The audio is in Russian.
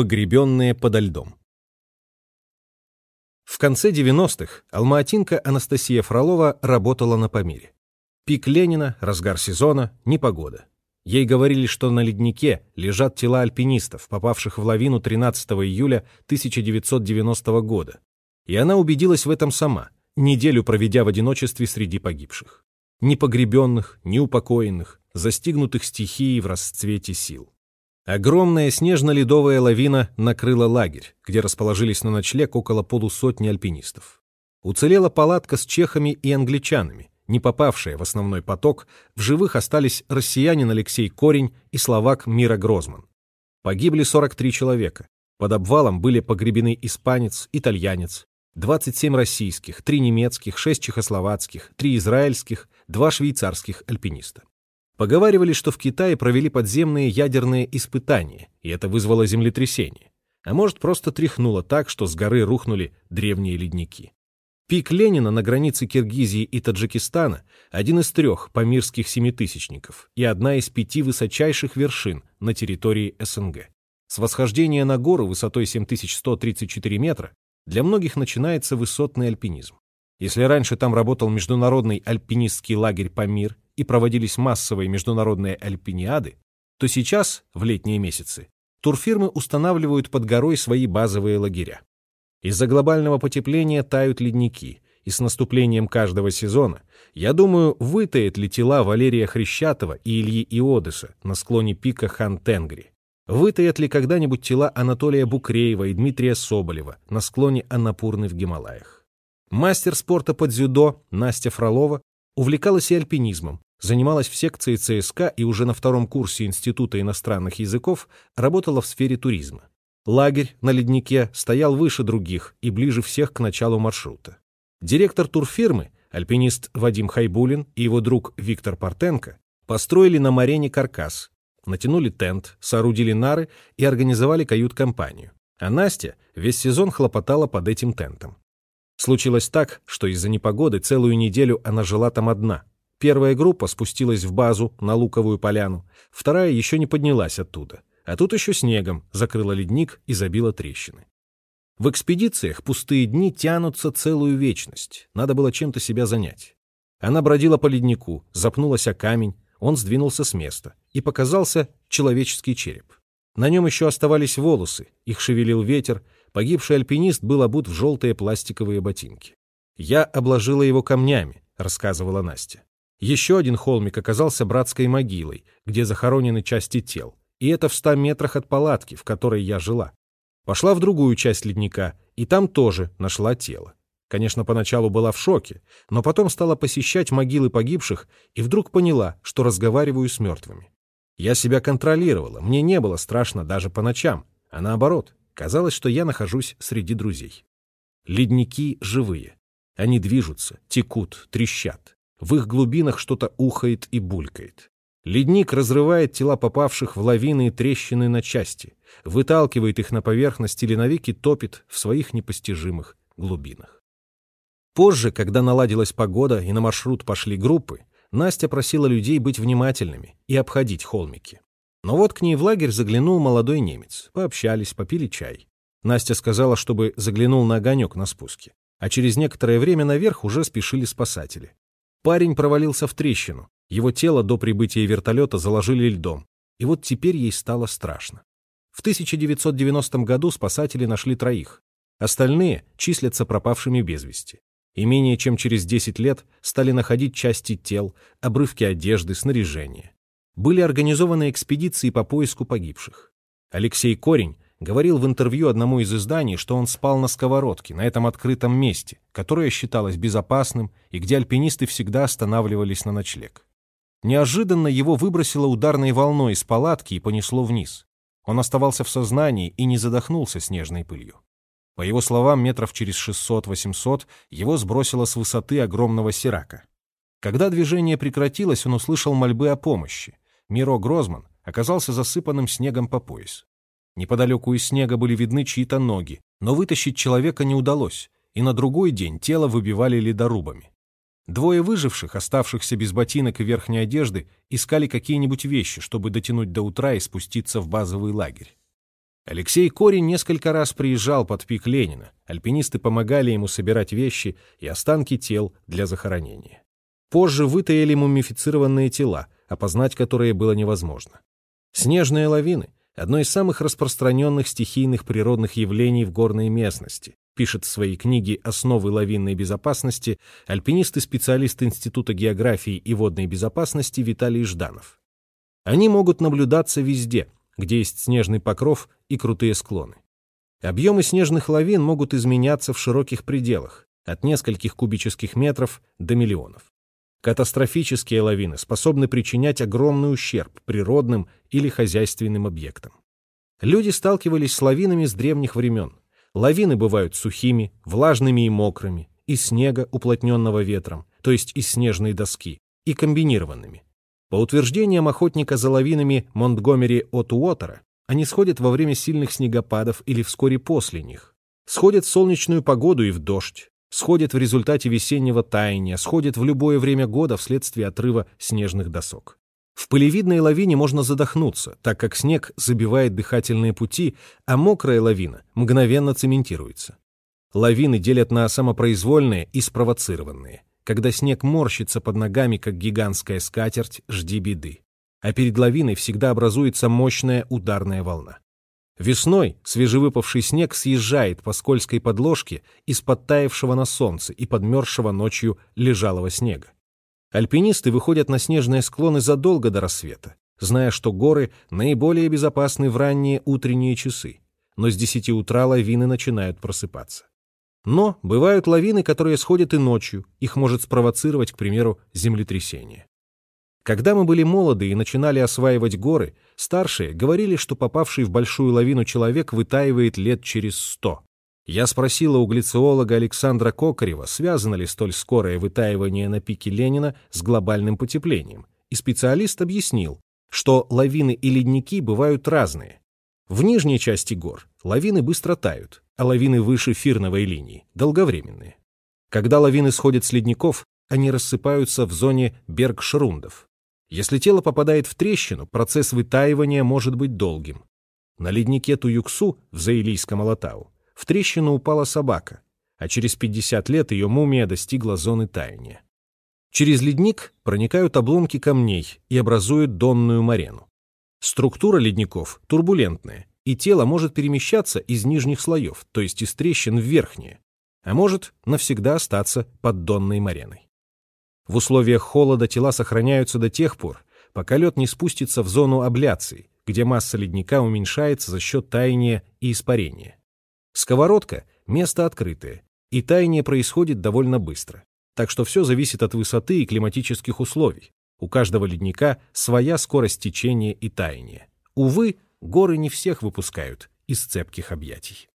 Погребенные подо льдом. В конце 90-х алматинка Анастасия Фролова работала на Памире. Пик Ленина, разгар сезона, непогода. Ей говорили, что на леднике лежат тела альпинистов, попавших в лавину 13 июля 1990 года. И она убедилась в этом сама, неделю проведя в одиночестве среди погибших. Ни погребенных, ни упокоенных, застигнутых стихией в расцвете сил. Огромная снежно-ледовая лавина накрыла лагерь, где расположились на ночлег около полусотни альпинистов. Уцелела палатка с чехами и англичанами, не попавшая в основной поток, в живых остались россиянин Алексей Корень и словак Мира Грозман. Погибли 43 человека. Под обвалом были погребены испанец, итальянец, 27 российских, 3 немецких, 6 чехословацких, 3 израильских, 2 швейцарских альпиниста. Поговаривали, что в Китае провели подземные ядерные испытания, и это вызвало землетрясение. А может, просто тряхнуло так, что с горы рухнули древние ледники. Пик Ленина на границе Киргизии и Таджикистана – один из трех памирских семитысячников и одна из пяти высочайших вершин на территории СНГ. С восхождения на гору высотой 7134 метра для многих начинается высотный альпинизм. Если раньше там работал международный альпинистский лагерь «Памир» и проводились массовые международные альпиниады, то сейчас, в летние месяцы, турфирмы устанавливают под горой свои базовые лагеря. Из-за глобального потепления тают ледники, и с наступлением каждого сезона, я думаю, вытает ли тела Валерия Хрещатова и Ильи Иодеса на склоне пика Хан-Тенгри. Вытаят ли когда-нибудь тела Анатолия Букреева и Дмитрия Соболева на склоне Аннапурны в Гималаях? Мастер спорта под дзюдо Настя Фролова увлекалась и альпинизмом, занималась в секции ЦСК и уже на втором курсе Института иностранных языков работала в сфере туризма. Лагерь на леднике стоял выше других и ближе всех к началу маршрута. Директор турфирмы, альпинист Вадим Хайбулин и его друг Виктор Партенко построили на Марене каркас, натянули тент, соорудили нары и организовали кают-компанию. А Настя весь сезон хлопотала под этим тентом. Случилось так, что из-за непогоды целую неделю она жила там одна. Первая группа спустилась в базу на Луковую поляну, вторая еще не поднялась оттуда. А тут еще снегом закрыла ледник и забила трещины. В экспедициях пустые дни тянутся целую вечность. Надо было чем-то себя занять. Она бродила по леднику, запнулась о камень, он сдвинулся с места, и показался человеческий череп. На нем еще оставались волосы, их шевелил ветер, Погибший альпинист был обут в желтые пластиковые ботинки. «Я обложила его камнями», — рассказывала Настя. Еще один холмик оказался братской могилой, где захоронены части тел. И это в ста метрах от палатки, в которой я жила. Пошла в другую часть ледника, и там тоже нашла тело. Конечно, поначалу была в шоке, но потом стала посещать могилы погибших и вдруг поняла, что разговариваю с мертвыми. Я себя контролировала, мне не было страшно даже по ночам, а наоборот, Казалось, что я нахожусь среди друзей. Ледники живые. Они движутся, текут, трещат. В их глубинах что-то ухает и булькает. Ледник разрывает тела попавших в лавины и трещины на части, выталкивает их на поверхность или навеки топит в своих непостижимых глубинах. Позже, когда наладилась погода и на маршрут пошли группы, Настя просила людей быть внимательными и обходить холмики. Но вот к ней в лагерь заглянул молодой немец. Пообщались, попили чай. Настя сказала, чтобы заглянул на огонек на спуске. А через некоторое время наверх уже спешили спасатели. Парень провалился в трещину. Его тело до прибытия вертолета заложили льдом. И вот теперь ей стало страшно. В 1990 году спасатели нашли троих. Остальные числятся пропавшими без вести. И менее чем через 10 лет стали находить части тел, обрывки одежды, снаряжения были организованы экспедиции по поиску погибших. Алексей Корень говорил в интервью одному из изданий, что он спал на сковородке, на этом открытом месте, которое считалось безопасным и где альпинисты всегда останавливались на ночлег. Неожиданно его выбросило ударной волной из палатки и понесло вниз. Он оставался в сознании и не задохнулся снежной пылью. По его словам, метров через 600-800 его сбросило с высоты огромного сирака. Когда движение прекратилось, он услышал мольбы о помощи. Миро Грозман оказался засыпанным снегом по пояс. Неподалеку из снега были видны чьи-то ноги, но вытащить человека не удалось, и на другой день тело выбивали ледорубами. Двое выживших, оставшихся без ботинок и верхней одежды, искали какие-нибудь вещи, чтобы дотянуть до утра и спуститься в базовый лагерь. Алексей Корень несколько раз приезжал под пик Ленина. Альпинисты помогали ему собирать вещи и останки тел для захоронения. Позже вытаили мумифицированные тела, опознать которые было невозможно. Снежные лавины — одно из самых распространенных стихийных природных явлений в горной местности, пишет в своей книге «Основы лавинной безопасности» альпинист и специалист Института географии и водной безопасности Виталий Жданов. Они могут наблюдаться везде, где есть снежный покров и крутые склоны. Объемы снежных лавин могут изменяться в широких пределах, от нескольких кубических метров до миллионов. Катастрофические лавины способны причинять огромный ущерб природным или хозяйственным объектам. Люди сталкивались с лавинами с древних времен, Лавины бывают сухими, влажными и мокрыми, из снега, уплотненного ветром, то есть из снежной доски, и комбинированными. По утверждениям охотника за лавинами Монтгомери Отуотера, они сходят во время сильных снегопадов или вскоре после них. Сходят в солнечную погоду и в дождь, сходят в результате весеннего таяния, сходят в любое время года вследствие отрыва снежных досок. В пылевидной лавине можно задохнуться, так как снег забивает дыхательные пути, а мокрая лавина мгновенно цементируется. Лавины делят на самопроизвольные и спровоцированные. Когда снег морщится под ногами, как гигантская скатерть, жди беды. А перед лавиной всегда образуется мощная ударная волна. Весной свежевыпавший снег съезжает по скользкой подложке из подтаявшего на солнце и подмерзшего ночью лежалого снега. Альпинисты выходят на снежные склоны задолго до рассвета, зная, что горы наиболее безопасны в ранние утренние часы, но с 10 утра лавины начинают просыпаться. Но бывают лавины, которые сходят и ночью, их может спровоцировать, к примеру, землетрясение. Когда мы были молоды и начинали осваивать горы, старшие говорили, что попавший в большую лавину человек вытаивает лет через сто. Я спросила у глициолога Александра Кокарева, связано ли столь скорое вытаивание на пике Ленина с глобальным потеплением, и специалист объяснил, что лавины и ледники бывают разные. В нижней части гор лавины быстро тают, а лавины выше фирновой линии – долговременные. Когда лавины сходят с ледников, они рассыпаются в зоне бергшрундов. Если тело попадает в трещину, процесс вытаивания может быть долгим. На леднике Туюксу в Заилийском Алатау в трещину упала собака, а через 50 лет ее мумия достигла зоны таяния. Через ледник проникают обломки камней и образуют донную марену. Структура ледников турбулентная, и тело может перемещаться из нижних слоев, то есть из трещин в верхние, а может навсегда остаться под донной мареной. В условиях холода тела сохраняются до тех пор, пока лед не спустится в зону абляции, где масса ледника уменьшается за счет таяния и испарения. Сковородка — место открытое, и таяние происходит довольно быстро. Так что все зависит от высоты и климатических условий. У каждого ледника своя скорость течения и таяния. Увы, горы не всех выпускают из цепких объятий.